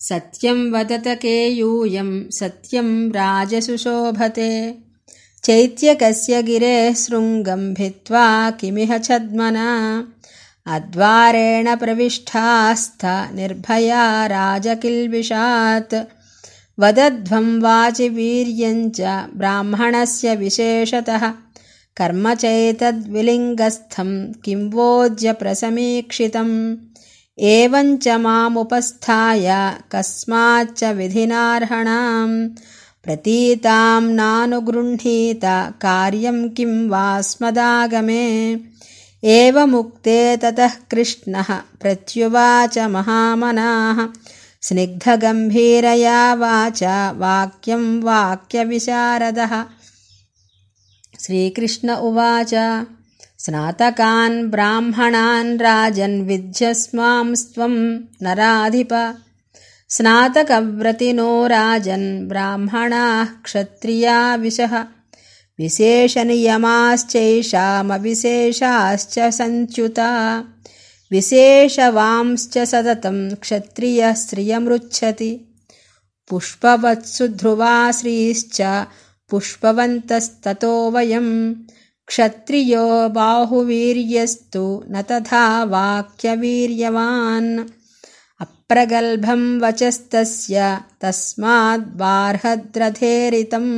सत्यं वदत केयूयं सत्यं राजसुशोभते। चैत्यकस्य गिरेः शृङ्गं भित्त्वा किमिह छद्मना। अद्वारेण प्रविष्टास्थ निर्भया राजकिल्बिषात्। वदध्वं वाचिवीर्यञ्च ब्राह्मणस्य विशेषतः। कर्म चैतद्विलिङ्गस्थं किं वोज्यप्रसमीक्षितम् एवञ्च मामुपस्थाय कस्माच्च विधिनार्हणाम् प्रतीतां नानुगृह्णीत कार्यं किं वा स्मदागमे एवमुक्ते ततः कृष्णः प्रत्युवाच महामनाः। स्निग्धगम्भीरया वाच वाक्यं वाक्यविशारदः। श्रीकृष्ण उवाच स्नातकान् ब्राह्मणान् राजन् विध्यस्मांस्त्वं नराधिप। स्नातकव्रतिनो राजन् ब्राह्मणाः क्षत्रिया विशः विशेषनियमाश्चैषामविशेषाश्च सञ्च्युता। विशेषवांश्च सततं क्षत्रियः श्रियमृच्छति पुष्पवत्सु ध्रुवा श्रीश्च पुष्पवन्तस्ततो वयम् क्षत्रियो बाहुवीर्यस्तु न तथा वाक्यवीर्यवान् अप्रगल्भं वचस्तस्य तस्माद्बार्हद्रथेरितम्